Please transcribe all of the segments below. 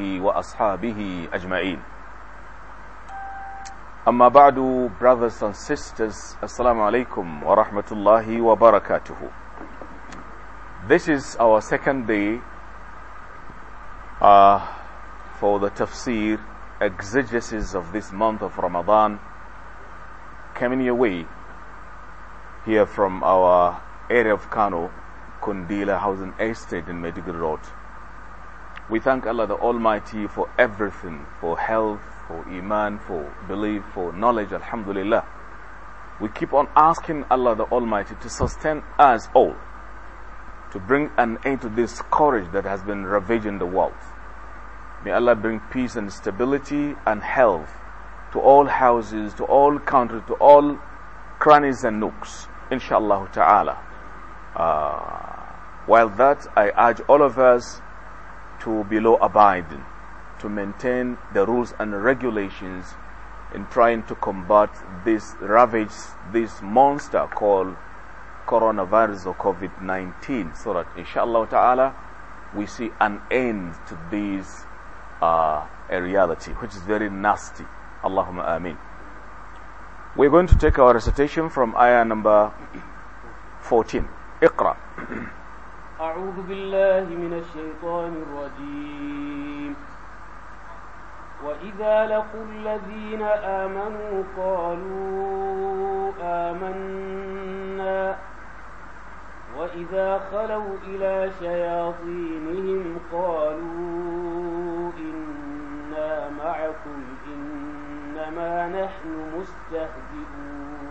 آله وأصحابه أجمعين أما بعد brothers and sisters السلام عليكم ورحمة الله وبركاته This is our second day uh, for the tafsir exegesis of this month of Ramadan coming your way here from our area of Kano, Kundila Housing Estate in Medical Road. We thank Allah the Almighty for everything, for health, for iman, for belief, for knowledge, alhamdulillah. We keep on asking Allah the Almighty to sustain us all, to bring an end to this scourge that has been ravaging the world. May Allah bring peace and stability and health to all houses, to all countries, to all crannies and nooks, inshallah ta'ala. Uh, while that, I urge all of us to below abiding, to maintain the rules and regulations in trying to combat this ravage, this monster called coronavirus or COVID-19, so that inshallah ta'ala we see an end to this uh, a reality, which is very nasty. Allahumma ameen. We're going to take our recitation from ayah number 14. Iqra. أعوذ بالله من الشيطان الرجيم. وإذا لقوا الذين آمنوا قالوا آمنا. وإذا خلوا إلى شياطينهم قالوا إنا معكم إنما نحن مستهزئون.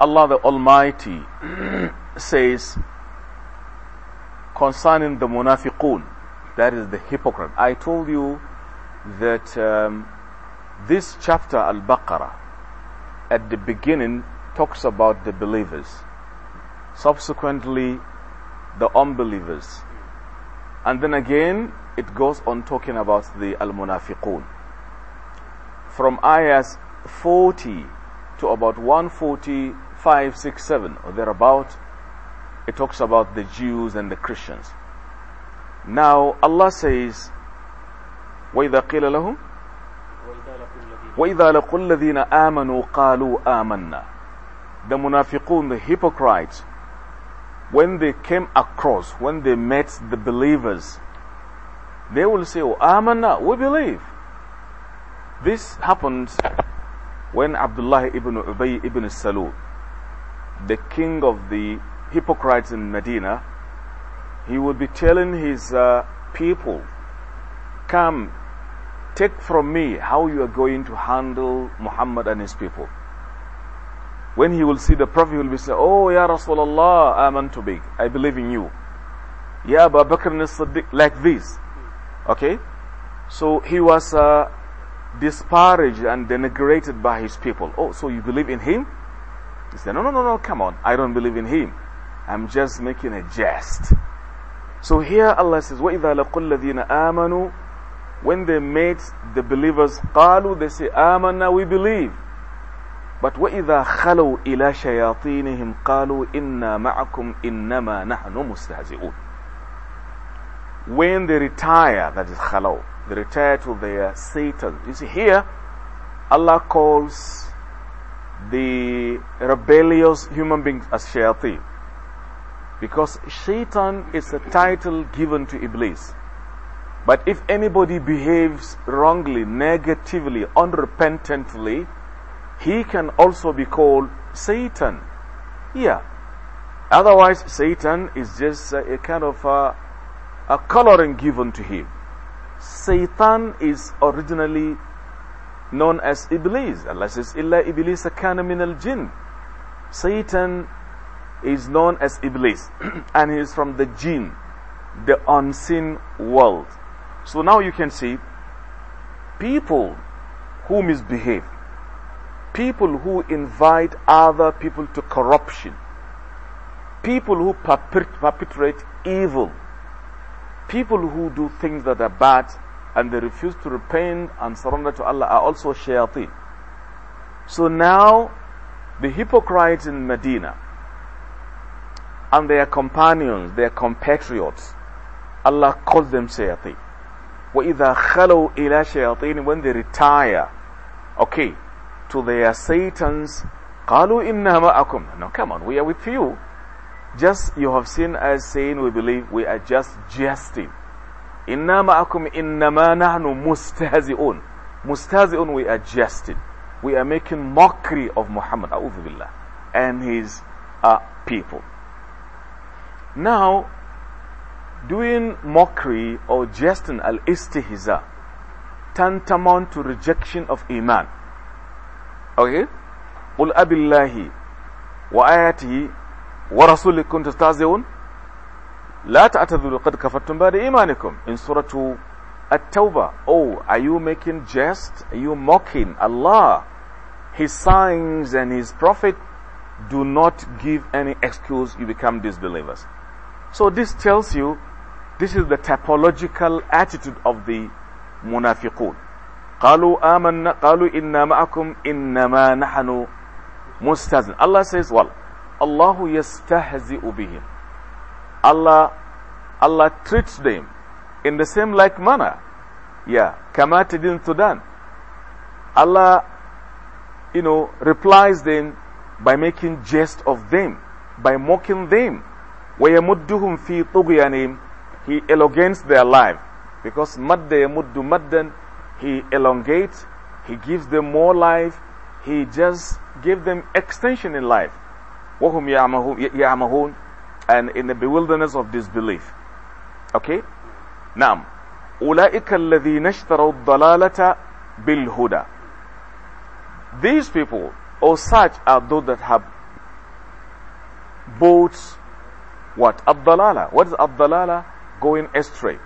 Allah the Almighty says concerning the munafiqun, that is the hypocrite. I told you that um, this chapter, Al-Baqarah, at the beginning talks about the believers. Subsequently, the unbelievers. And then again, it goes on talking about the Al-Munafiqun. From ayahs 40 to about 145, 6, 7, or thereabout, it talks about the Jews and the Christians. Now, Allah says, وَإِذَا قِيلَ لَهُمْ وَإِذَا لَقُوا الَّذِينَ آمَنُوا قَالُوا آمَنَّا The munafiqun, the hypocrites, when they came across, when they met the believers, they will say, Oh, amanna, we believe. This happened when Abdullah ibn Ubay ibn Salul, the king of the hypocrites in Medina, he would be telling his uh, people, Come, take from me how you are going to handle Muhammad and his people. When he will see the Prophet, he will be saying, Oh, Ya Rasulullah, amantu big. I believe in you. Ya Abu Bakr as-Siddiq, like this. Okay? So he was uh, disparaged and denigrated by his people. Oh, so you believe in him? He said, No, no, no, no, come on. I don't believe in him. I'm just making a jest. So here Allah says, وَإِذَا لَقُوا الَّذِينَ آمَنُوا When they met the believers, قالوا, they say, آمَنَّا, we believe. But وَإِذَا خَلَوْا إِلَى شَيَاطِينِهِمْ قَالُوا إِنَّا مَعَكُمْ إِنَّمَا نَحْنُ مُسْتَهْزِئُونَ When they retire, that is khalaw, they retire to their Satan. You see here, Allah calls the rebellious human beings as shayateen. Because shaitan is a title given to Iblis. But if anybody behaves wrongly, negatively, unrepentantly, he can also be called Satan. Yeah. Otherwise, Satan is just a, kind of a, a coloring given to him. Satan is originally known as Iblis. Allah says, Illa Iblis kana min al jinn. Satan is known as Iblis and he is from the jinn, the unseen world. So now you can see people who misbehave, people who invite other people to corruption, people who perpetrate evil, people who do things that are bad and they refuse to repent and surrender to Allah are also shayateen. So now the hypocrites in Medina and their companions, their compatriots, Allah calls them shayateen. وَإِذَا خَلَوْا إِلَى شَيَاطِينِ When they retire, okay, to their satans, قَالُوا إِنَّا مَأَكُمْ No, come on, we are with you. Just you have seen us saying we believe we are just jesting. إِنَّا مَأَكُمْ إِنَّمَا نَحْنُ مُسْتَهْزِئُونَ Mustahzi'un, we are jesting. We are making mockery of Muhammad, billah, and his uh, people. Now, doing mockery or jesting al-istihza tantamount to rejection of iman okay قل أبي الله وآياته ورسوله كنتم تستهزئون لا تعتذروا قد كفرتم بعد إيمانكم in Surah At-Tawbah oh are you making jest are you mocking Allah his signs and his prophet do not give any excuse you become disbelievers so this tells you this is the typological attitude of the munafiqun. قالوا آمنا قالوا إنا معكم إنما نحن مستهزئ. Allah says, well, Allah يستهزئ بهم. Allah, Allah treats them in the same like manner. Yeah, كما تدين Sudan. Allah, you know, replies them by making jest of them, by mocking them. ويمدهم في طغيانهم he elongates their life because madda yamuddu maddan he elongates he gives them more life he just gives them extension in life وهم يعمهون and in the bewilderness of disbelief. Okay? Now, أولئك الذين اشتروا الضلالة بالهدى. These people, or such are those that have bought what? Ad-dalala. What is Ad-dalala? Going astray.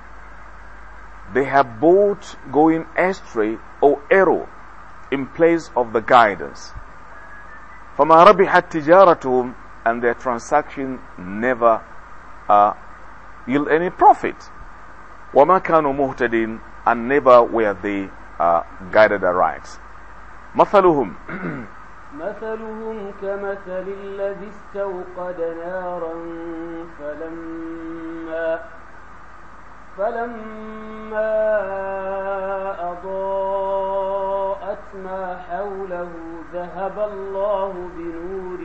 They have bought going astray or error in place of the guidance. فما ربحت تجارتهم And their transaction never uh, yield any profit. وَمَا كَانُوا مُهْتَدِينَ And never were they uh, guided aright. مثلهم مثلهم كمثل الذي استوقد نارا فلما فلما أضاءت ما حوله ذهب الله بنورهم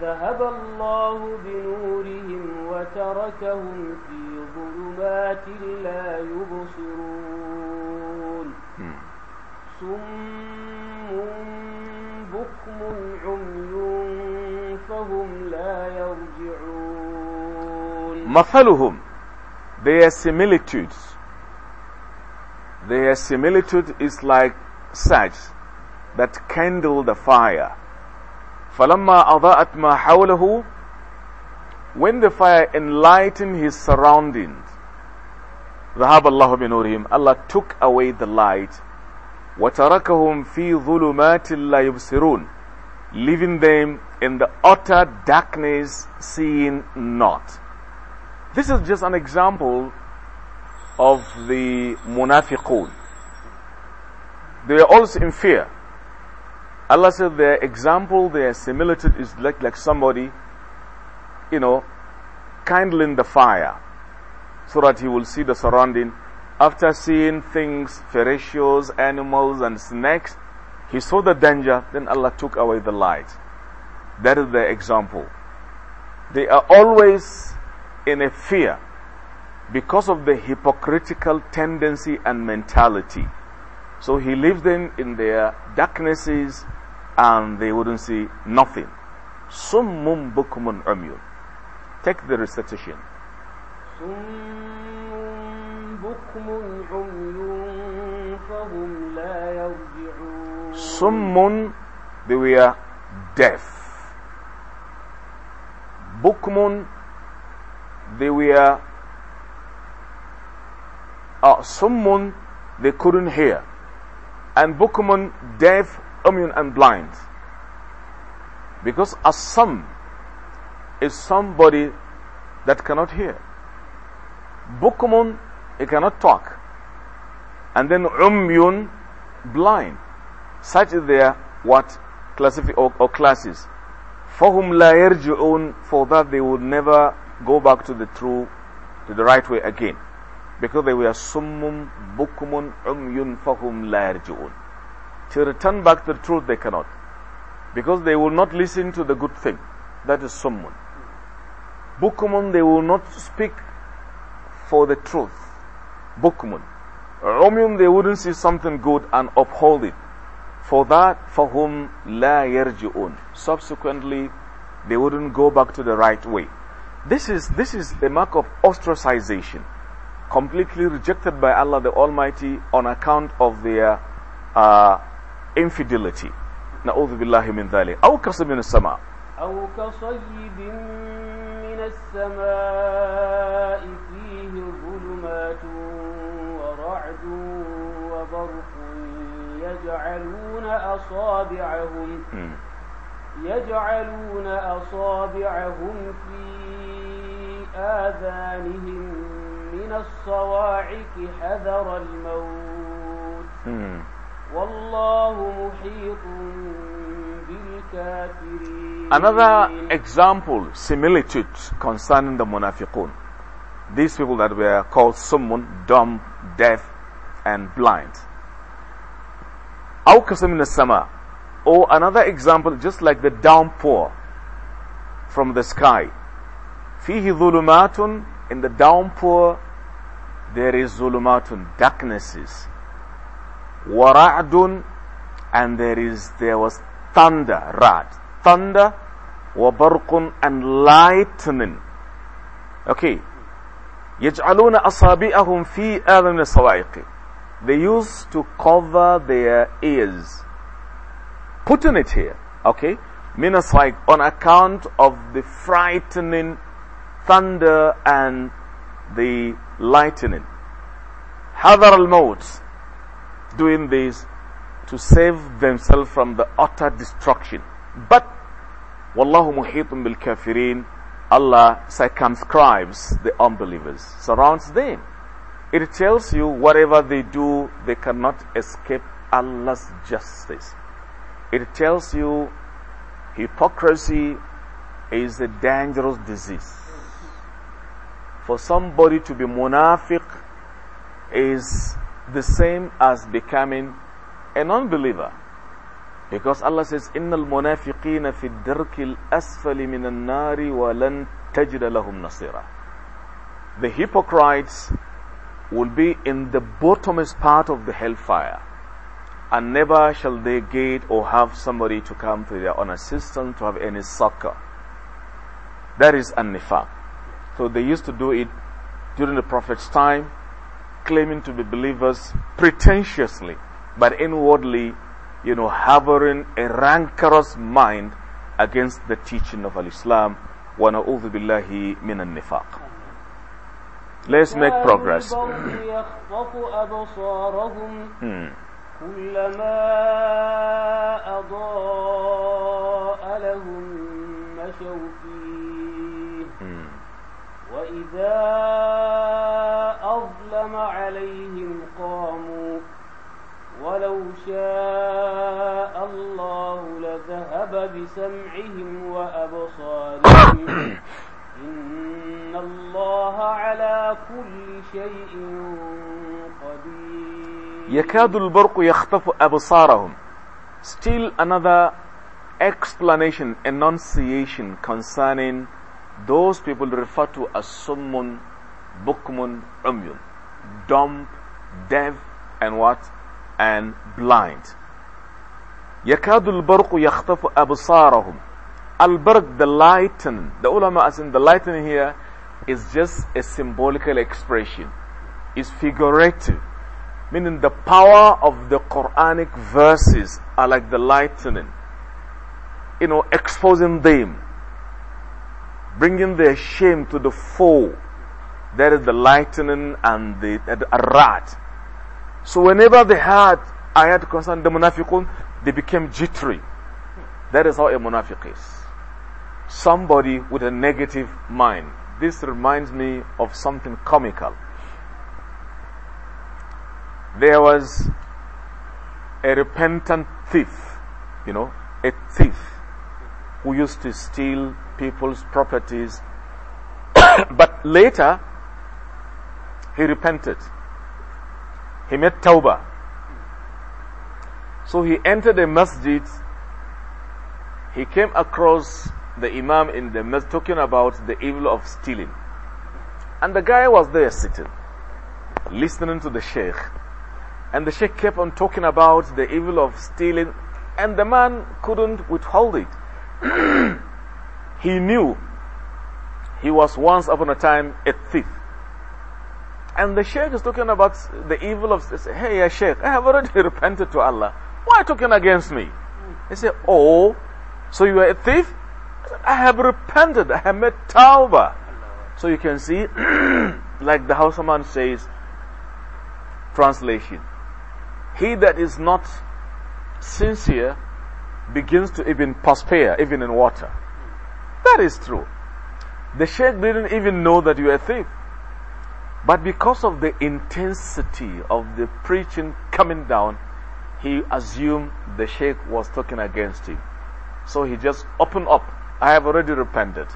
ذهب الله بنورهم وتركهم في ظلمات لا يبصرون صم بكم عمي فهم لا يرجعون مثلهم Their similitudes. Their similitude is like such that kindle the fire. فَلَمَّا أَضَاءَتْ مَا حَوْلَهُ When the fire enlightened his surroundings, ذهب الله بنورهم Allah took away the light وتركهم في ظلمات لا يبصرون leaving them in the utter darkness seeing not this is just an example of the munafiqun. They are also in fear. Allah said their example, their similitude is like, like somebody, you know, kindling the fire so that he will see the surrounding. After seeing things, ferocious animals and snakes, he saw the danger, then Allah took away the light. That is their example. They are always in a fear because of the hypocritical tendency and mentality. So he leaves them in their darknesses and they wouldn't see nothing. Summum bukumun umyun. Take the recitation. Summun, they were deaf. Bukmun, they were uh, someone they couldn't hear. And Bukumun, deaf, immune, and blind. Because a son is somebody that cannot hear. Bukumun, he cannot talk. And then umyun, blind. Such is their what or, or classes. whom la yarji'un, for that they would never go back to the true, to the right way again. Because they were summum, bukumun, umyun, whom la yarji'un. To return back to the truth they cannot. Because they will not listen to the good thing. That is summun. Bukumun, they will not speak for the truth. Bukumun. Umyun, they wouldn't see something good and uphold it. For that, for whom la yarji'un. Subsequently, they wouldn't go back to the right way. This is, this is the mark of ostracization. Completely rejected by Allah the Almighty on account of their uh, infidelity. نعوذ بالله من ذلك أو كصيب من السماء أو كصيب من السماء فيه ظلمات ورعد وبرق يجعلون أصابعهم يجعلون أصابعهم في آذانهم من الصواعق حذر الموت Another example, similitude concerning the munafiqun. These people that were called summun, dumb, deaf, and blind. Awkasim sama. Or another example, just like the downpour from the sky. Fihi zulumatun, in the downpour, there is zulumatun, darknesses. ورعد and there is there was thunder, rad, thunder, وبرق and lightning. Okay. يجعلون أصابعهم في آذان الصواعق they used to cover their ears. Putting it here, okay? Means like on account of the frightening thunder and the lightning. Hadar al-Maut doing this to save themselves from the utter destruction. But Wallahu muhitun bil kafirin Allah circumscribes the unbelievers, surrounds them. It tells you whatever they do, they cannot escape Allah's justice. It tells you hypocrisy is a dangerous disease. For somebody to be munafiq is the same as becoming a non-believer. Because Allah says, إِنَّ الْمُنَافِقِينَ فِي الدَّرْكِ الْأَسْفَلِ مِنَ النَّارِ وَلَن تَجِدَ لَهُمْ نَصِيرًا The hypocrites will be in the bottomest part of the hellfire and never shall they get or have somebody to come to their own assistance to have any succor. That is an So they used to do it during the Prophet's time, claiming to be believers pretentiously, but inwardly, you know, harboring a rancorous mind against the teaching of Al-Islam. وَنَعُوذُ بِاللَّهِ مِنَ النِّفَاقِ Let's make progress. Hmm. كلما أضاء لهم مشوا فيه وإذا أظلم عليهم قاموا ولو شاء الله لذهب بسمعهم وأبصارهم إن الله على كل شيء قدير يكاد البرق يخطف أبصارهم Still another explanation, enunciation concerning those people referred to as summun, bukmun, umyun, dumb, deaf, and what? And blind. يكاد البرق يخطف أبصارهم Al-Barq, the lighten, the ulama as in the lighten here is just a symbolical expression. It's figurative. Meaning the power of the Quranic verses are like the lightning. You know, exposing them. Bringing their shame to the foe. That is the lightning and the, the rat. So whenever they had ayat concerning the munafiqun, they became jittery. That is how a munafiq is. Somebody with a negative mind. This reminds me of something comical. There was a repentant thief, you know, a thief who used to steal people's properties. but later, he repented. He made tawbah. So he entered a masjid. He came across the imam in the masjid talking about the evil of stealing. And the guy was there sitting, listening to the sheikh. And the sheikh kept on talking about the evil of stealing, and the man couldn't withhold it. he knew he was once upon a time a thief. And the sheikh is talking about the evil of, hey, yeah, sheikh, I have already repented to Allah. Why are you talking against me? He said, oh, so you are a thief? I have repented. I have made tawbah. So you can see, like the Hausaman says, translation. He that is not sincere begins to even perspire, even in water. That is true. The sheikh didn't even know that you are a thief. But because of the intensity of the preaching coming down, he assumed the sheikh was talking against him. So he just opened up. I have already repented.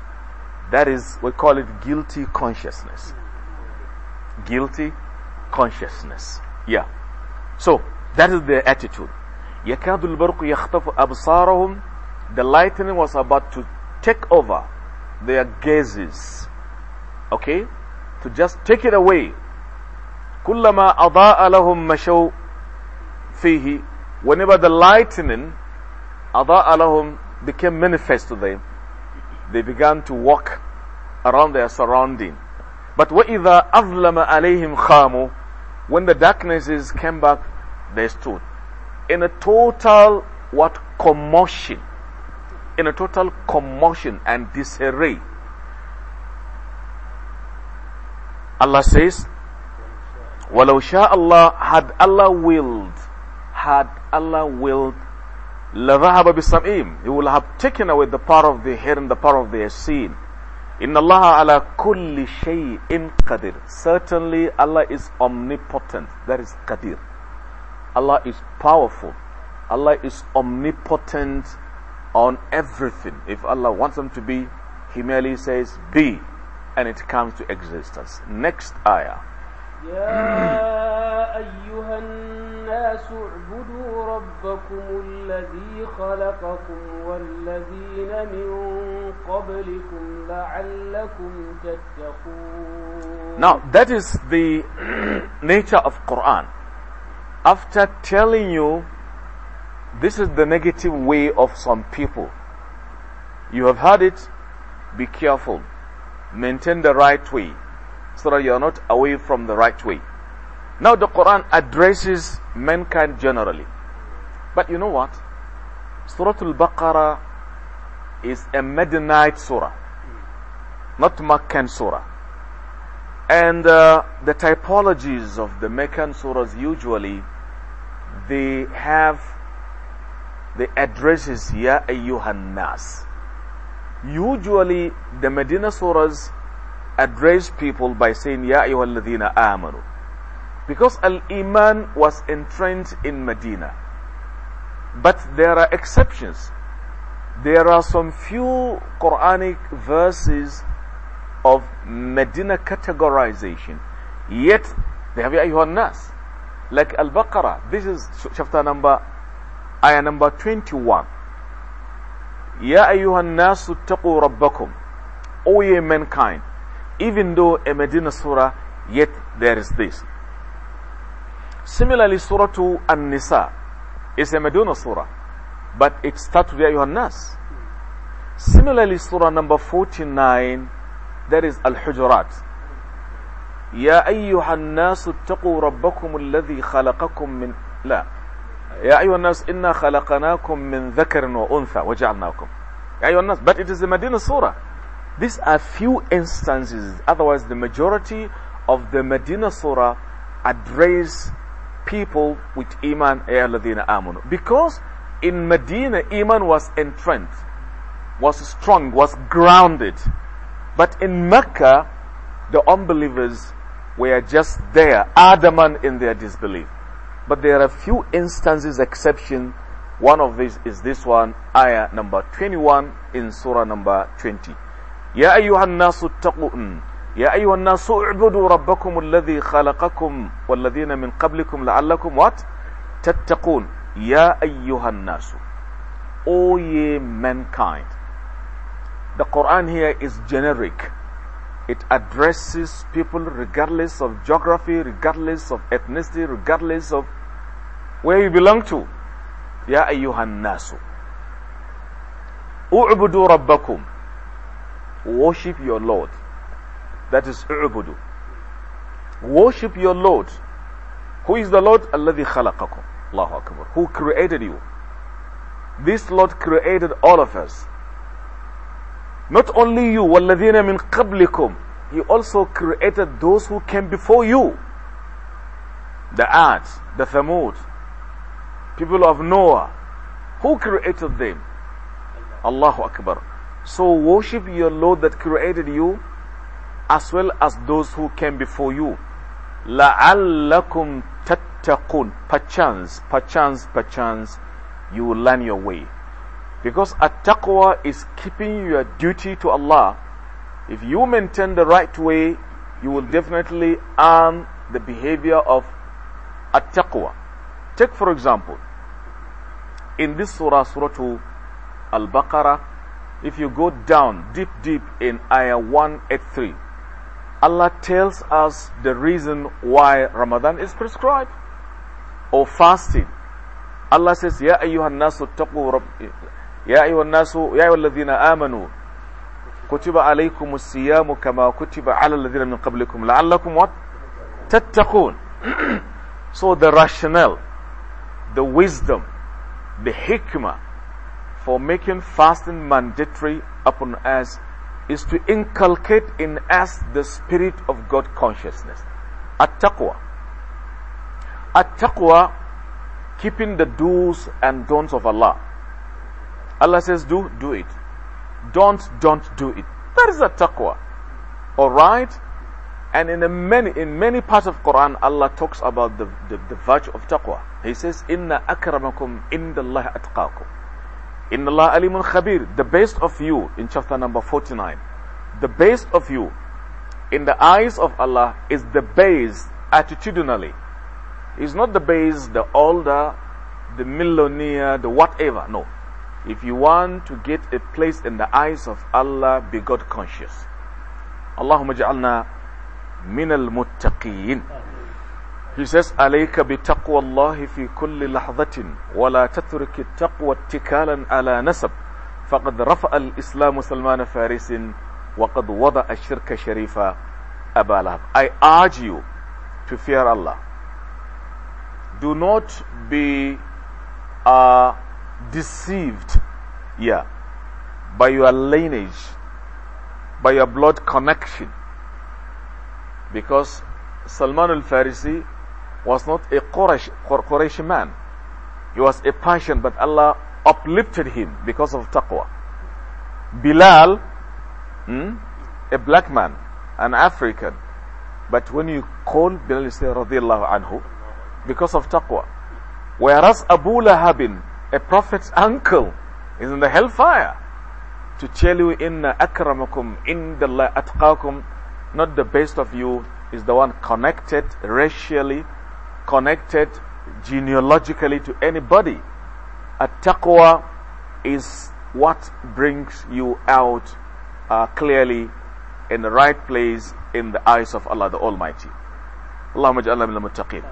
That is, we call it guilty consciousness. Guilty consciousness. Yeah. So, that is their attitude. يكاد البرق يخطف أبصارهم The lightning was about to take over their gazes. Okay? To just take it away. كلما أضاء لهم مشوا فيه Whenever the lightning أضاء لهم became manifest to them, they began to walk around their surrounding. But وَإِذَا أَظْلَمَ عَلَيْهِمْ خَامُوا When the darknesses came back, they stood. In a total, what, commotion. In a total commotion and disarray. Allah says, وَلَوْ شَاءَ Allah Had Allah willed, had Allah willed, لَذَهَبَ بِسَمْئِهِمْ He will have taken away the power of the hearing, the power of their seeing. Inna Allah ala kulli shay'in qadir. Certainly Allah is omnipotent. That is qadir. Allah is powerful. Allah is omnipotent on everything. If Allah wants them to be, He merely says be, and it comes to existence. Next ayah. يا أيها الناس اعبدوا ربكم الذي خلقكم والذين من قبلكم لعلكم تتقون Now that is the nature of Quran. After telling you this is the negative way of some people, you have heard it, be careful. Maintain the right way so that you are not away from the right way. Now the Quran addresses mankind generally. But you know what? Surah Al-Baqarah is a Medinite surah, not Meccan surah. And uh, the typologies of the Meccan surahs usually they have the addresses Ya Ayyuhan Nas. Usually the Medina surahs address people by saying, Ya ayyuhalladhina amanu. Because Al-Iman was entrenched in Medina. But there are exceptions. There are some few Quranic verses of Medina categorization. Yet, they have Ya ayyuhan nas. Like Al-Baqarah. This is chapter number, ayah number 21. Ya ayyuhan nasu taqu rabbakum. O ye mankind even though a Medina surah, yet there is this. Similarly, Surah to An-Nisa is a Medina surah, but it starts with Ayyuhan Nas. Similarly, Surah number 49, that is Al-Hujurat. يا أيها الناس اتقوا ربكم الذي خلقكم من لا يا أيها الناس إنا خلقناكم من ذكر وأنثى وجعلناكم يا أيها الناس but it is a Medina surah these are few instances, otherwise, the majority of the Medina Surah address people with Iman, Ya Ladina Amanu. Because in Medina, Iman was entrenched, was strong, was grounded. But in Mecca, the unbelievers were just there, adamant in their disbelief. But there are a few instances, exception. One of these is this one, ayah number 21 in surah number 20. يا أيها الناس اتقوا يا أيها الناس اعبدوا ربكم الذي خلقكم والذين من قبلكم لعلكم what تتقون يا أيها الناس O ye mankind The Quran here is generic it addresses people regardless of geography, regardless of ethnicity, regardless of where you belong to. Ya ayyuhan nasu. U'budu rabbakum. Worship your Lord. That is u'budu. Worship your Lord. Who is the Lord? Alladhi khalaqakum. Allahu Akbar. Who created you? This Lord created all of us. Not only you, وَالَّذِينَ مِنْ قَبْلِكُمْ He also created those who came before you. The Ads, the Thamud, people of Noah. Who created them? Allahu Akbar. So worship your Lord that created you as well as those who came before you. لَعَلَّكُمْ تَتَّقُونَ Perchance, perchance, perchance, you will learn your way. Because at-taqwa is keeping your duty to Allah. If you maintain the right way, you will definitely earn the behavior of at-taqwa. Take for example, in this surah, Surah Al-Baqarah, if you go down deep, deep in ayah 183, Allah tells us the reason why Ramadan is prescribed or fasting. Allah says, Ya ayyuhan nasu taqu يا أيها الناس يا أيها الذين آمنوا كتب عليكم الصيام كما كتب على الذين من قبلكم لعلكم what? تتقون so the rationale the wisdom the hikmah for making fasting mandatory upon us is to inculcate in us the spirit of God consciousness at-taqwa at-taqwa keeping the do's and don'ts of Allah Allah says, do, do it. Don't, don't do it. That is a taqwa. Alright? And in many, in many parts of Quran, Allah talks about the, the, the virtue of taqwa. He says, Inna akramakum indallahi atqakum. Inna Allah alimun khabir. The best of you, in chapter number 49. The best of you, in the eyes of Allah, is the base attitudinally. Is not the base, the older, the millionaire, the whatever. No. If you want to get a place in the eyes of Allah, be God conscious. Allahumma ja'alna min al-muttaqeen. He says, عليك بتقوى الله في كل لحظة ولا تترك التقوى اتكالا على نسب فقد رفع الإسلام سلمان فارس وقد وضع الشرك شريفا أبا لهب I urge you to fear Allah. Do not be uh, deceived, yeah, by your lineage, by your blood connection. Because Salman al-Farisi was not a Quraysh, Quraysh man. He was a Persian, but Allah uplifted him because of taqwa. Bilal, hmm, a black man, an African. But when you call Bilal, you say, radiallahu anhu, because of taqwa. Whereas Abu Lahabin, a prophet's uncle is in the hellfire to tell you inna akramakum indallahi atqakum not the best of you is the one connected racially connected genealogically to anybody at-taqwa is what brings you out uh, clearly in the right place in the eyes of Allah the Almighty. Allahumma ja'alna min al-muttaqin.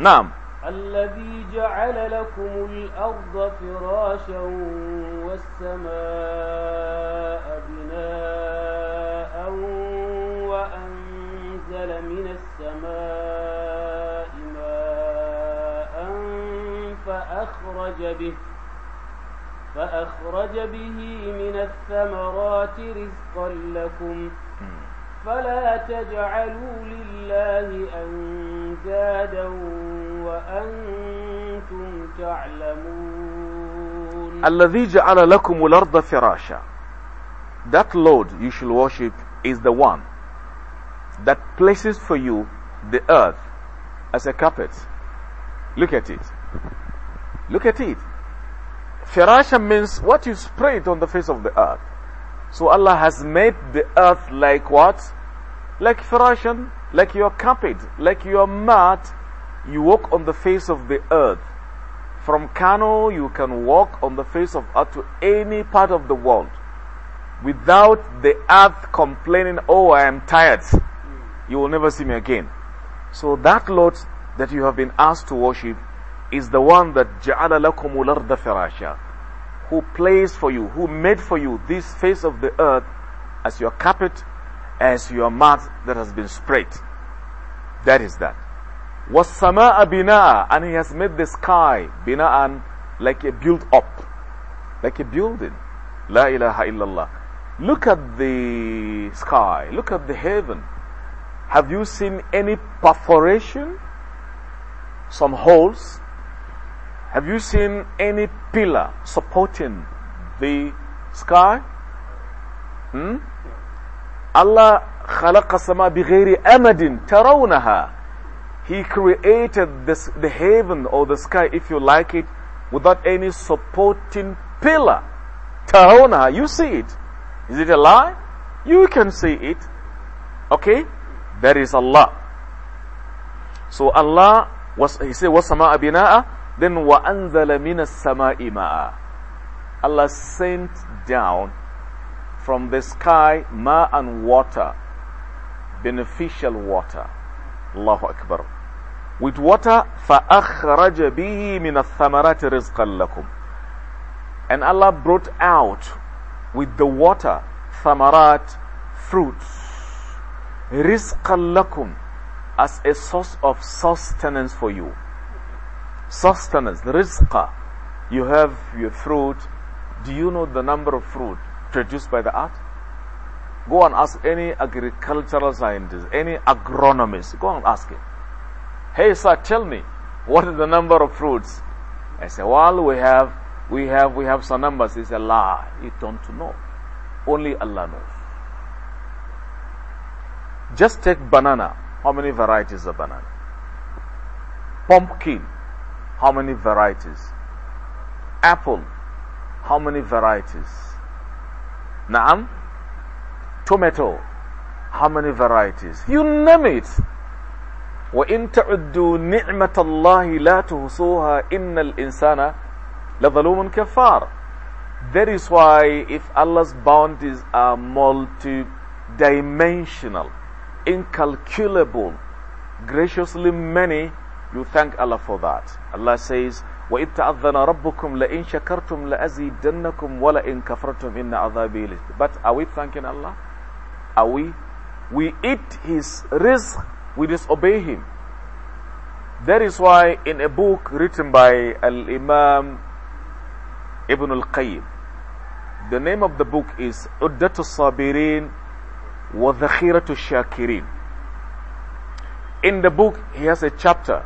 Naam. الذي جعل لكم الأرض فراشا والسماء بناء فأخرج به فأخرج به من الثمرات رزقا لكم فلا تجعلوا لله أندادا وأنتم تعلمون الذي جعل لكم الأرض فراشا That Lord you should worship is the one that places for you the earth as a carpet. Look at it. Look at it. Firasha means what you spread on the face of the earth. So Allah has made the earth like what? Like firashan, like your carpet, like your mat. You walk on the face of the earth. From Kano, you can walk on the face of earth to any part of the world without the earth complaining, oh, I am tired. You will never see me again. So that Lord that you have been asked to worship is the one that جَعَلَ لَكُمُ الْأَرْضَ فِرَاشًا who placed for you, who made for you this face of the earth as your carpet, as your mat that has been spread. That is that. وَالسَّمَاءَ بِنَاءً And He has made the sky bina'an like a built up, like a building. La ilaha illallah. Look at the sky, look at the heaven. Have you seen any perforation? Some holes? Have you seen any pillar supporting the sky? Hmm? Allah خلق السماء بغير أمد ترونها He created this, the heaven or the sky, if you like it, without any supporting pillar. ترونها, you see it. Is it a lie? You can see it. Okay? That is Allah. So Allah was, He said, وَالسَّمَاءَ بِنَاءً then وَأَنزَلَ مِنَ السَّمَاءِ مَاءً Allah sent down from the sky ma and water, beneficial water. Allahu Akbar. With water, فَأَخْرَجَ بِهِ مِنَ الثَّمَرَاتِ رِزْقًا لَكُمْ And Allah brought out with the water, thamarat, fruits, رِزْقًا لَكُمْ as a source of sustenance for you sustenance, rizqa. You have your fruit. Do you know the number of fruit produced by the earth? Go and ask any agricultural scientist, any agronomist. Go and ask him. Hey, sir, tell me, what is the number of fruits? I say, well, we have, we have, we have some numbers. He said, lie. You don't know. Only Allah knows. Just take banana. How many varieties of banana? Pumpkin. How many varieties? Apple. How many varieties? Naam. Tomato. How many varieties? You name it. وإن تعدوا نعمة الله لا تحصوها إن الإنسان لظلوم كفار. That is why if Allah's bounties are multi-dimensional, incalculable, graciously many, you thank Allah for that. Allah says, وَإِذْ تَعَذَّنَ رَبُّكُمْ لَإِن شَكَرْتُمْ لَأَزِيدَنَّكُمْ وَلَإِن كَفَرْتُمْ إِنَّ عَذَابِي But are we thanking Allah? Are we? We eat His rizq, we disobey Him. That is why in a book written by Al-Imam Ibn Al-Qayyim, the name of the book is Uddatu Sabirin wa Dhakhiratu Shakirin. In the book, he has a chapter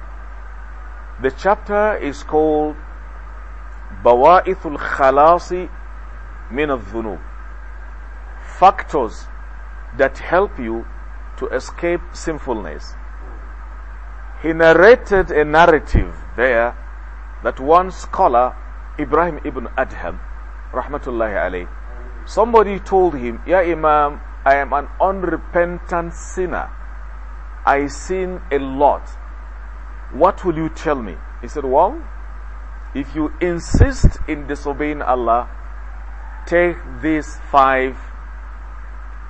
the chapter is called Bawa'ithul Khalasi Min al Factors that help you to escape sinfulness. He narrated a narrative there that one scholar, Ibrahim ibn Adham, rahmatullahi alayh, somebody told him, Ya Imam, I am an unrepentant sinner. I sin a lot. What will you tell me? He said, Well, if you insist in disobeying Allah, take these five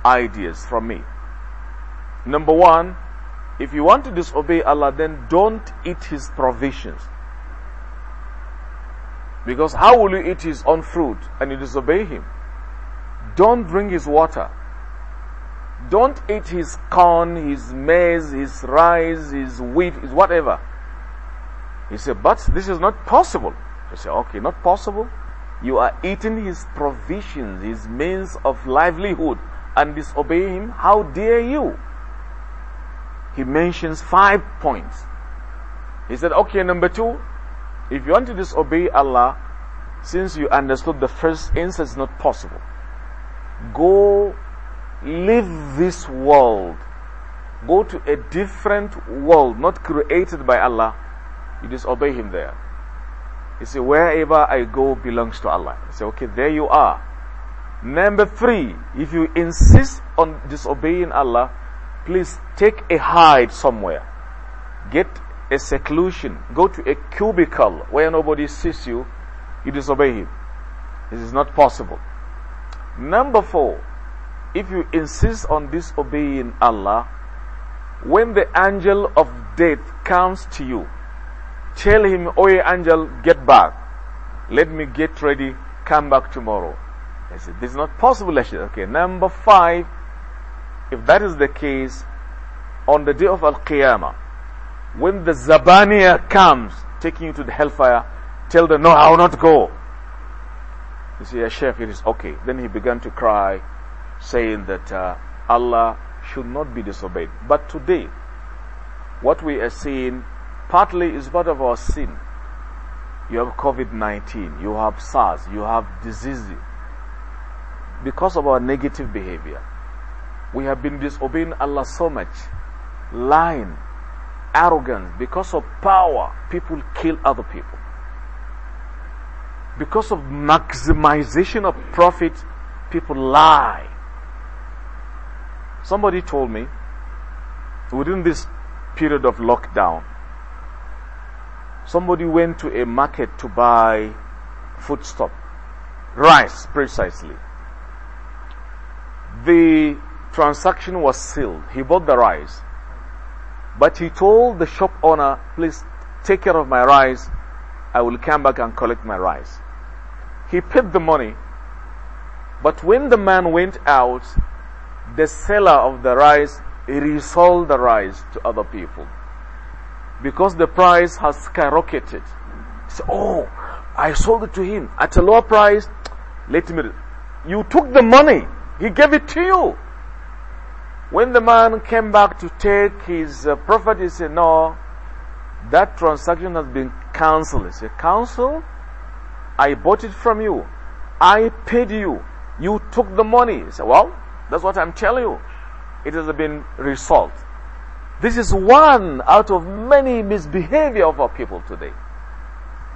ideas from me. Number one, if you want to disobey Allah, then don't eat His provisions. Because how will you eat His own fruit and you disobey Him? Don't drink His water. Don't eat His corn, His maize, His rice, His wheat, His whatever. He said, but this is not possible. He said, okay, not possible. You are eating his provisions, his means of livelihood, and disobey him. How dare you? He mentions five points. He said, okay, number two, if you want to disobey Allah, since you understood the first instance not possible, go leave this world. Go to a different world, not created by Allah. You disobey Him there. You say, wherever I go belongs to Allah. You say, okay, there you are. Number three, if you insist on disobeying Allah, please take a hide somewhere. Get a seclusion. Go to a cubicle where nobody sees you. You disobey Him. This is not possible. Number four, if you insist on disobeying Allah, when the angel of death comes to you, tell him, Oh, angel, get back. Let me get ready. Come back tomorrow. I said, This is not possible. I said, Okay, number five, if that is the case, on the day of Al Qiyamah, when the Zabaniya comes taking you to the hellfire, tell them, No, I will not go. You say, Yeah, Sheikh, it is okay. Then he began to cry, saying that uh, Allah should not be disobeyed. But today, what we are seeing partly is part of our sin. You have COVID 19, you have SARS, you have disease. Because of our negative behavior, we have been disobeying Allah so much, lying, arrogance. Because of power, people kill other people. Because of maximization of profit, people lie. Somebody told me within this period of lockdown, somebody went to a market to buy foodstuff, rice precisely. The transaction was sealed. He bought the rice, but he told the shop owner, please take care of my rice. I will come back and collect my rice. He paid the money, but when the man went out, the seller of the rice resold the rice to other people because the price has skyrocketed. So, oh, I sold it to him at a lower price. Let me. You took the money. He gave it to you. When the man came back to take his uh, profit, he said, "No, that transaction has been cancelled." He said, "Cancel? I bought it from you. I paid you. You took the money." He said, "Well, that's what I'm telling you. It has been resolved. This is one out of many misbehavior of our people today.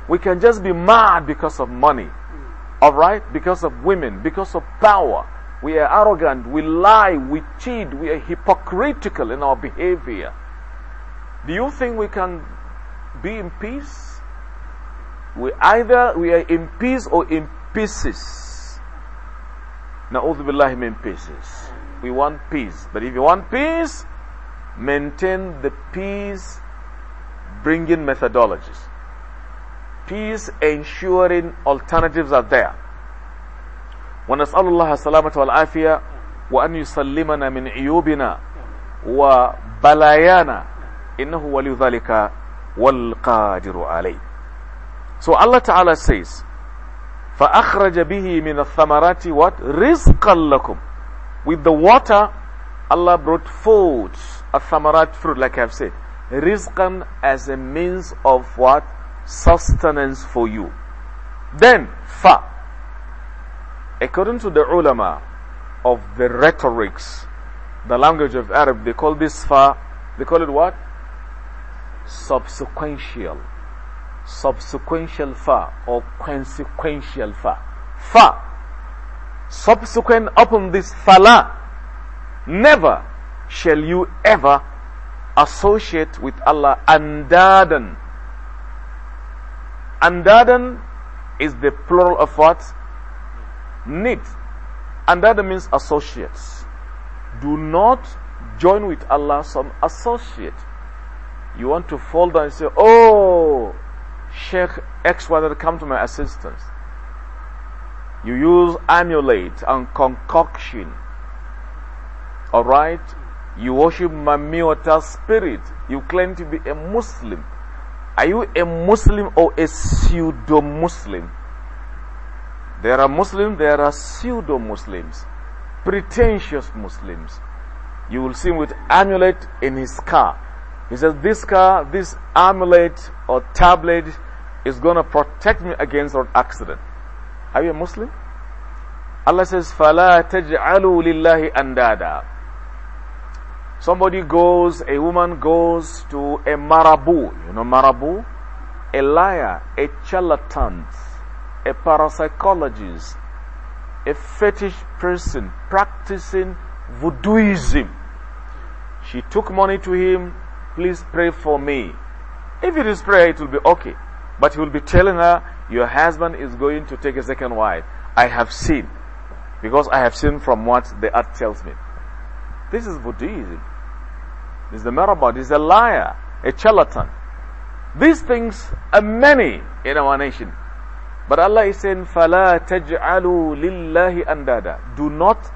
We can just be mad because of money. Alright? Because of women, because of power. We are arrogant, we lie, we cheat, we are hypocritical in our behavior. Do you think we can be in peace? We either we are in peace or in pieces. Na'udhu billahi min pieces. We want peace. But if you want peace, maintain the peace bringing methodologies. Peace ensuring alternatives are there. ونسأل الله السلامة والعافية وأن يسلمنا من عيوبنا وبلايانا إنه ولي ذلك والقادر عليه. So Allah Ta'ala says, فأخرج به من الثمرات what رزقا لكم with the water Allah brought food الثمرات fruit like I've said رزقا as a means of what sustenance for you then fa according to the ulama of the rhetorics the language of Arab they call this fa they call it what subsequential subsequential fa or consequential fa. Fa. Subsequent upon this fala. Never shall you ever associate with Allah andadan. Andadan is the plural of what? Need. Andadan means associates. Do not join with Allah some associate. You want to fall down and say, Oh, Sheikh to come to my assistance. You use amulet and concoction. Alright? You worship Mami Wata spirit. You claim to be a Muslim. Are you a Muslim or a pseudo Muslim? There are Muslims, there are pseudo Muslims, pretentious Muslims. You will see him with amulet in his car. He says, this car, this amulet or tablet is going to protect me against an accident. Are you a Muslim? Allah says, فَلَا تَجْعَلُوا لِلَّهِ Somebody goes, a woman goes to a marabout. You know marabout? A liar, a charlatan, a parapsychologist, a fetish person practicing voodooism. She took money to him, please pray for me. If it is prayer, it will be okay. But he will be telling her, your husband is going to take a second wife. I have seen. Because I have seen from what the earth tells me. This is voodooism. This is the Marabout. This is a liar, a charlatan. These things are many in our nation. But Allah is saying, فَلَا تَجْعَلُوا lillahi andada. Do not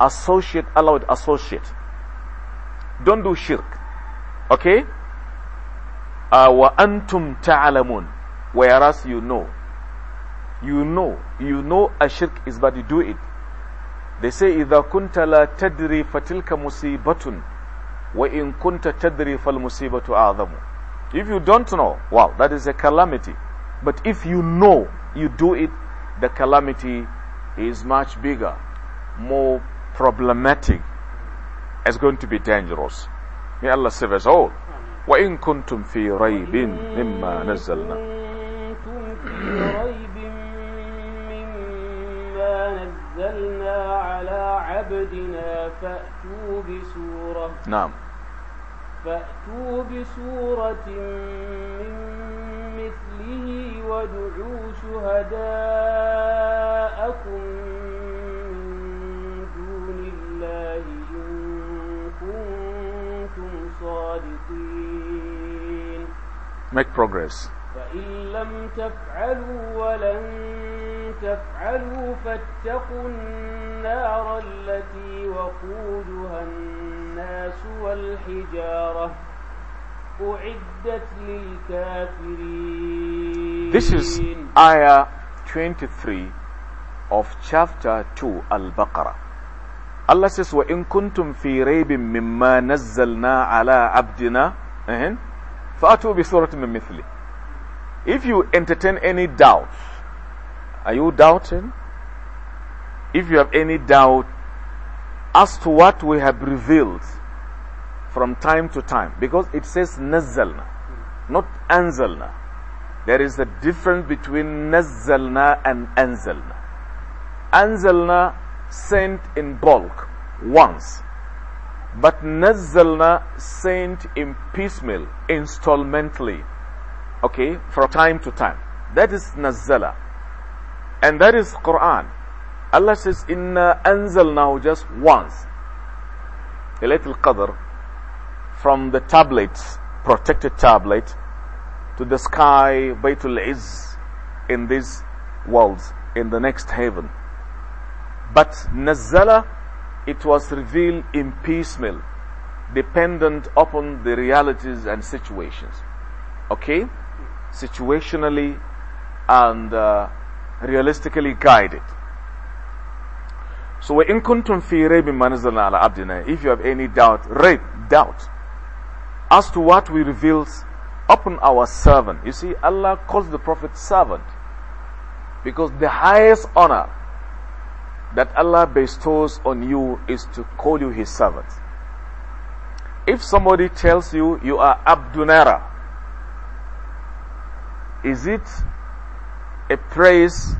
associate, Allah with associate. Don't do shirk. Okay? Uh, وَأَنْتُمْ تَعْلَمُونَ Whereas you know. You know. You know a shirk is bad, you do it. They say, إِذَا كُنْتَ لَا تَدْرِي فَتِلْكَ مُصِيبَةٌ وَإِن كُنْتَ تَدْرِي فَالْمُصِيبَةُ أَعْظَمُ If you don't know, well, that is a calamity. But if you know, you do it, the calamity is much bigger, more problematic. It's going to be dangerous. May Allah save us all. وإن كنتم في ريب مما نزلنا نزلنا على عبدنا فأتوا بسورة نعم فأتوا بسورة من مثله وادعوا شهداءكم صادقين Make progress. فإن لم تفعلوا ولن تفعلوا فاتقوا النار التي وقودها الناس والحجارة أعدت للكافرين This is ayah 23 of chapter 2 Al-Baqarah. Allah says, وَإِن كُنتُمْ فِي رَيْبٍ مِّمَّا نَزَّلْنَا عَلَىٰ عَبْدِنَا فَأَتُوا بِسُورَةٍ مِّن مِثْلِهِ If you entertain any doubt, are you doubting? If you have any doubt as to what we have revealed from time to time, because it says nazzalna, not anzalna. There is a difference between nazzalna and anzalna. Anzalna sent in bulk once, but nazzalna sent in piecemeal, installmentally, okay, from time to time. That is nazzala. And that is Quran. Allah says, Inna now just once. A little qadr from the tablets, protected tablet, to the sky, Baytul Izz, in these worlds, in the next heaven. But Nazala, it was revealed in piecemeal, dependent upon the realities and situations. Okay? Situationally and uh, realistically guided. So in kuntum fi raybin manzalna ala abdina, if you have any doubt, rayb, doubt, as to what we revealed upon our servant. You see, Allah calls the Prophet servant because the highest honor that Allah bestows on you is to call you his servant. If somebody tells you you are Abdunara, is it a praise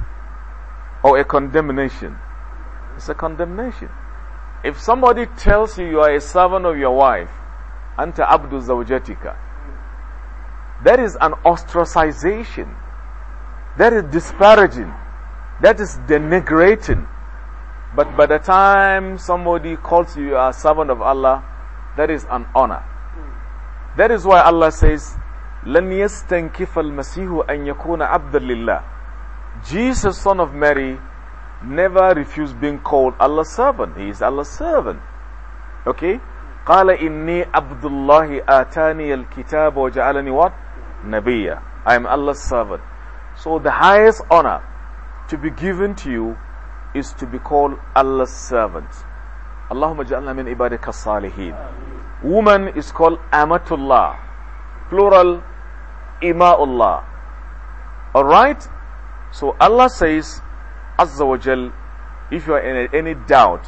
or a condemnation? It's a condemnation. If somebody tells you you are a servant of your wife, anta abdu zawjatika, that is an ostracization. That is disparaging. That is denigrating. But by the time somebody calls you a servant of Allah, that is an honor. That is why Allah says, لن يستنكف المسيح أن يكون عبدا لله Jesus, son of Mary, never refused being called Allah's servant. He is Allah's servant. Okay? قال إني عبد الله آتاني الكتاب وجعلني what? نبيا. I am Allah's servant. So the highest honor to be given to you is to be called Allah's servant. Allahumma ja'alna min ibadika salihin. Woman is called Amatullah. Plural, Ima'ullah. Alright? So Allah says, Azza wa Jal, if you are in any doubt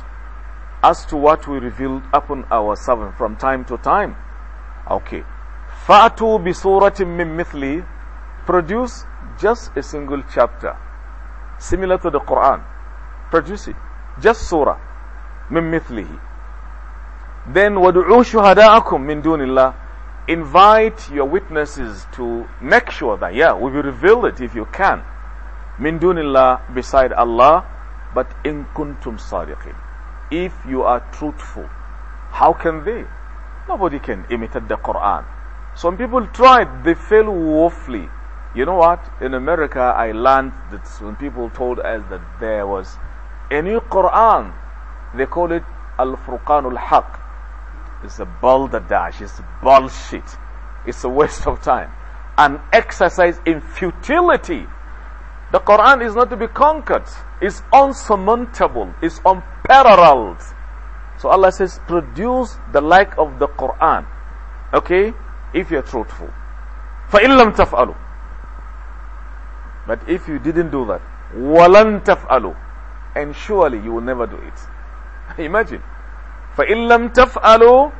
as to what we revealed upon our servant from time to time, okay. Fatu bi suratin min mithli, produce just a single chapter, similar to the Quran. Produce it. Just surah. Min mithlihi. Then wadu'u shuhada'akum min dunillah. Invite your witnesses to make sure that, yeah, we will reveal it if you can. Min dunillah beside Allah, but in kuntum sadiqin. If you are truthful, how can they? Nobody can imitate the Quran. Some people tried, they failed woefully. You know what? In America, I learned that when people told us that there was a new Quran, they call it Al Furqan al Haq. It's a balderdash, it's bullshit. It's a waste of time. An exercise in futility. The Quran is not to be conquered. It's unsurmountable. It's unparalleled. So Allah says, produce the like of the Quran. Okay? If you're truthful. فَإِن لَمْ تَفْعَلُوا But if you didn't do that, وَلَن تَفْعَلُوا And surely you will never do it. Imagine. فَإِن لَمْ تَفْعَلُوا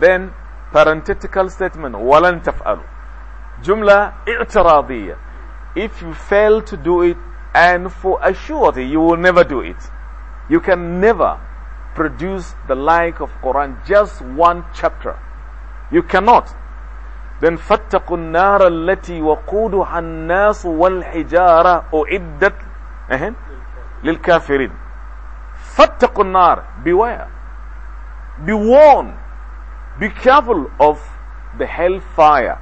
Then parenthetical statement, وَلَن تَفْعَلُوا Jumla i'tiradiyya. If you fail to do it, and for a surety you will never do it. You can never produce the like of Quran, just one chapter. You cannot. Then فَاتَّقُوا النَّارَ الَّتِي وَقُودُهَا النَّاسُ وَالْحِجَارَةُ أُعِدَّتْ لِلْكَافِرِينَ فَاتَّقُوا النَّارَ Beware. Be warned. Be careful of the hellfire.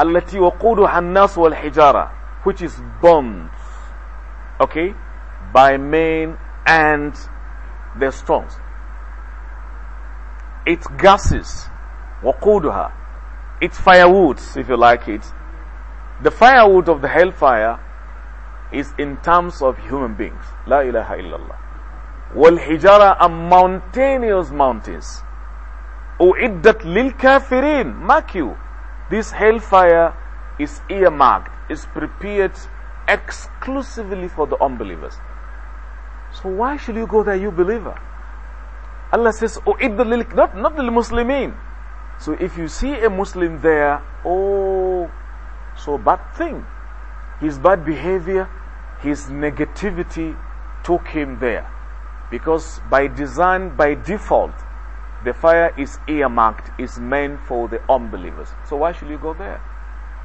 التي وقودها الناس والحجارة which is burned okay by men and the stones its gases وقودها it's firewood, if you like it. The firewood of the hellfire is in terms of human beings. La ilaha illallah. Wal hijara are mountainous mountains. Uiddat lil kafirin. Mark you, this hellfire is earmarked, is prepared exclusively for the unbelievers. So why should you go there, you believer? Allah says, Uiddat lil, not, not lil Muslimin. So if you see a Muslim there, oh, so bad thing. His bad behavior, his negativity took him there. Because by design, by default, the fire is earmarked, is meant for the unbelievers. So why should you go there?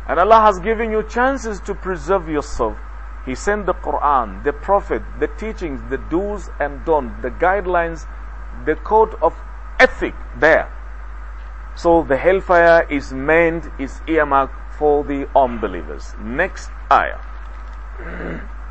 And Allah has given you chances to preserve yourself. He sent the Quran, the Prophet, the teachings, the do's and don'ts, the guidelines, the code of ethic there. So the hellfire is meant, is earmarked for the unbelievers. Next ayah.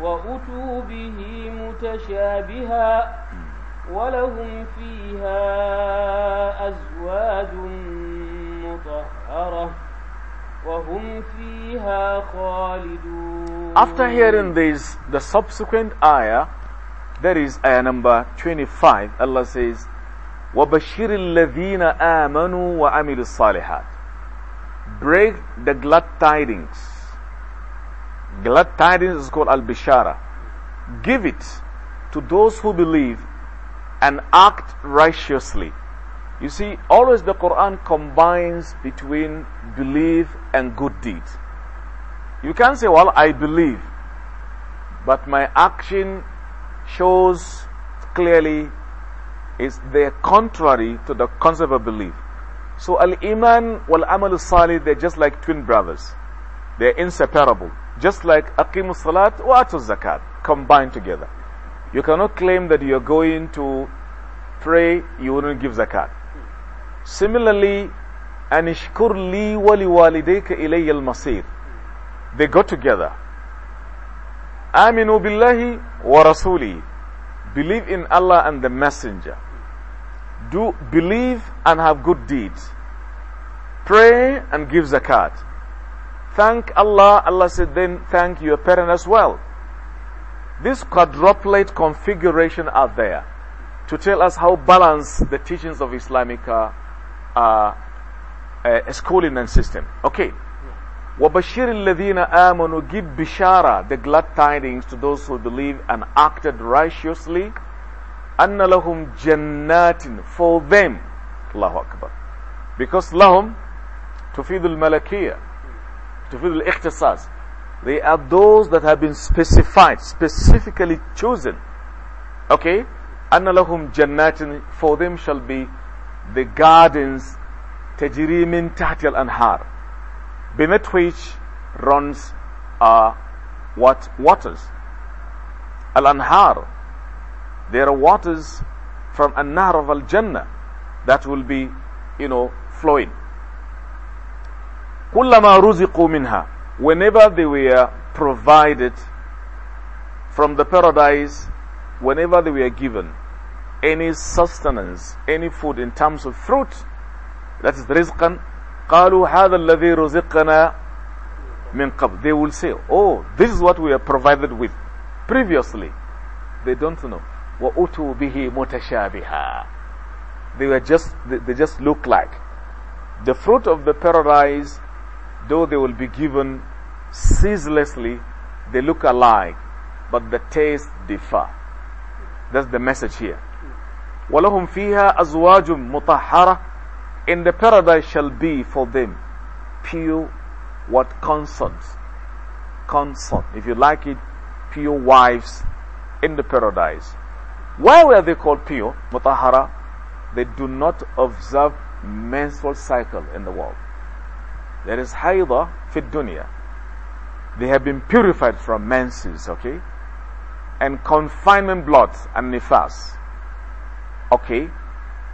وأتوا به متشابها ولهم فيها أزواج مطهرة وهم فيها خالدون After hearing this, the subsequent ayah That is ayah number 25. Allah says, وَبَشِّرِ الَّذِينَ آمَنُوا وَعَمِلُوا الصَّالِحَاتِ Break the glad tidings. Glad tidings is called al-bishara. Give it to those who believe and act righteously. You see, always the Quran combines between belief and good deeds. You can't say, well, I believe, but my action shows clearly is they're contrary to the concept of belief. So al-iman wal-amal salih, they're just like twin brothers. They're inseparable. Just like aqimu salat wa atu zakat, combined together. You cannot claim that you're going to pray, you wouldn't give zakat. Similarly, and ishkur li wa liwalidayka ilayya al-masir. They go together. Aminu billahi wa rasuli. Believe in Allah and the messenger. Do believe and have good deeds. Pray and give zakat Thank Allah. Allah said then thank your parent as well. This quadruplet configuration are there to tell us how balanced the teachings of Islamic uh, uh, uh, schooling and system. Okay. وَبَشِّرِ الَّذِينَ آمَنُوا Give bishara, the glad tidings to those who believe and acted righteously. أَنَّ لَهُمْ جَنَّاتٍ For them. Allahu Akbar. Because lahum تفيد الملكية تفيد الاختصاص they are those that have been specified specifically chosen okay أن لهم جنات for them shall be the gardens تجري من تحت الأنهار beneath which runs uh, what waters الأنهار there are waters from النهر of Al-Jannah that will be you know flowing كلما رزقوا منها whenever they were provided from the paradise whenever they were given any sustenance any food in terms of fruit that is rizqan قالوا هذا الذي رزقنا من قبل they will say oh this is what we are provided with previously they don't know وأتوا به متشابها they were just they, they just look like the fruit of the paradise though they will be given ceaselessly, they look alike, but the taste differ. That's the message here. وَلَهُمْ فِيهَا أَزْوَاجٌ مُطَهَّرَةٌ In the paradise shall be for them pure what consorts. Consort. If you like it, pure wives in the paradise. Why were they called pure? Mutahara. They do not observe menstrual cycle in the world. There is haida fit dunya. They have been purified from menses, okay? And confinement blood and nifas. Okay?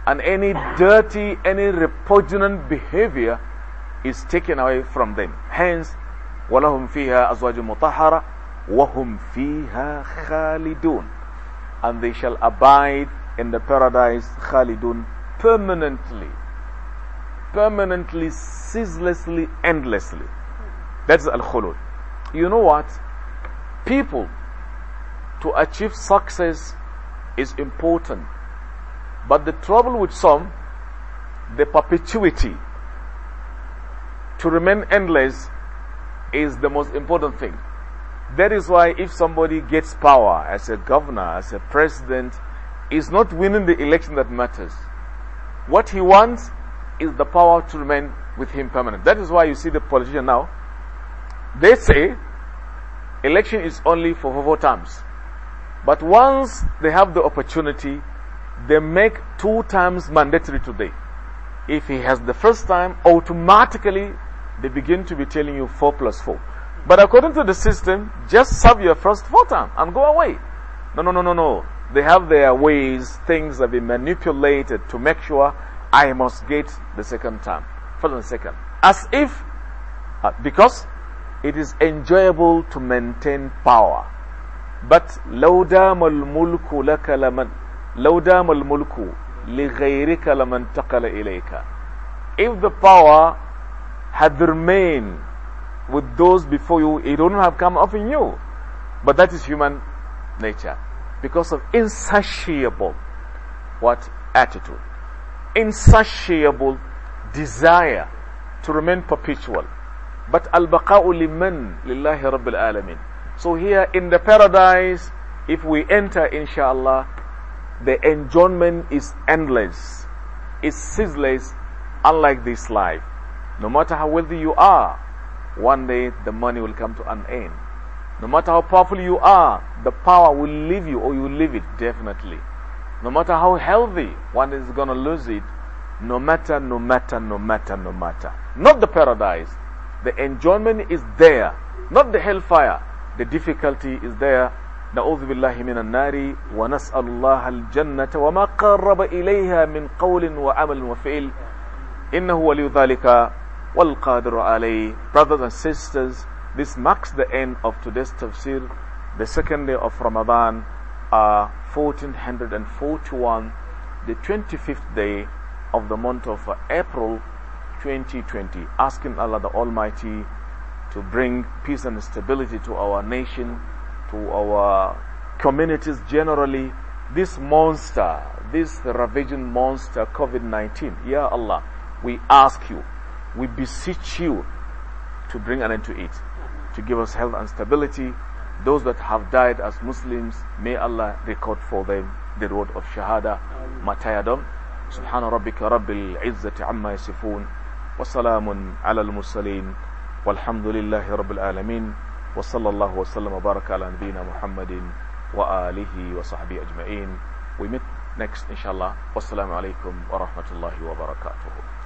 And any dirty, any repugnant behavior is taken away from them. Hence, وَلَهُمْ فِيهَا أَزْوَاجٌ مُطَهَّرَةٌ وَهُمْ فِيهَا خَالِدُونَ And they shall abide in the paradise khalidun permanently permanently, ceaselessly, endlessly. That's al khulud. You know what? People to achieve success is important. But the trouble with some, the perpetuity to remain endless is the most important thing. That is why if somebody gets power as a governor, as a president, is not winning the election that matters. What he wants is the power to remain with him permanent. That is why you see the politician now. They say election is only for four terms. But once they have the opportunity, they make two times mandatory today. If he has the first time, automatically they begin to be telling you four plus four. But according to the system, just serve your first four term and go away. No, no, no, no, no. They have their ways, things have been manipulated to make sure I must get the second term. First and second. As if, uh, because it is enjoyable to maintain power. But لو دام الملك لك لمن لو دام الملك لغيرك لمن انتقل إليك If the power had remained with those before you, it wouldn't have come up in you. But that is human nature. Because of insatiable what attitude insatiable desire to remain perpetual. But al-baqa'u liman lillahi rabbil alamin. So here in the paradise, if we enter inshallah, the enjoyment is endless. It's ceaseless, unlike this life. No matter how wealthy you are, one day the money will come to an end. No matter how powerful you are, the power will leave you or you will leave it definitely. No matter how healthy, one is going to lose it. No matter, no matter, no matter, no matter. Not the paradise. The enjoyment is there. Not the hellfire. The difficulty is there. نعوذ بالله من النار ونسأل الله الجنة وما قرب إليها من قول وعمل وفعل إنه ولي ذلك والقادر عليه Brothers and sisters, this marks the end of today's tafsir, the second day of Ramadan, uh, 1441, the 25th day of the month of April 2020. Asking Allah the Almighty to bring peace and stability to our nation, to our communities generally. This monster, this ravaging monster, COVID 19, Ya Allah, we ask you, we beseech you to bring an end to it, to give us health and stability Those that have died as Muslims, may Allah record for them the road of Shahada, Matayadam. سبحان ربك رب العزة عما يصفون وسلام على المرسلين والحمد لله رب العالمين وصلى الله وسلم وبارك على نبينا محمد وآله وصحبه أجمعين we meet next inshallah wassalamu alaikum wa rahmatullahi wa barakatuh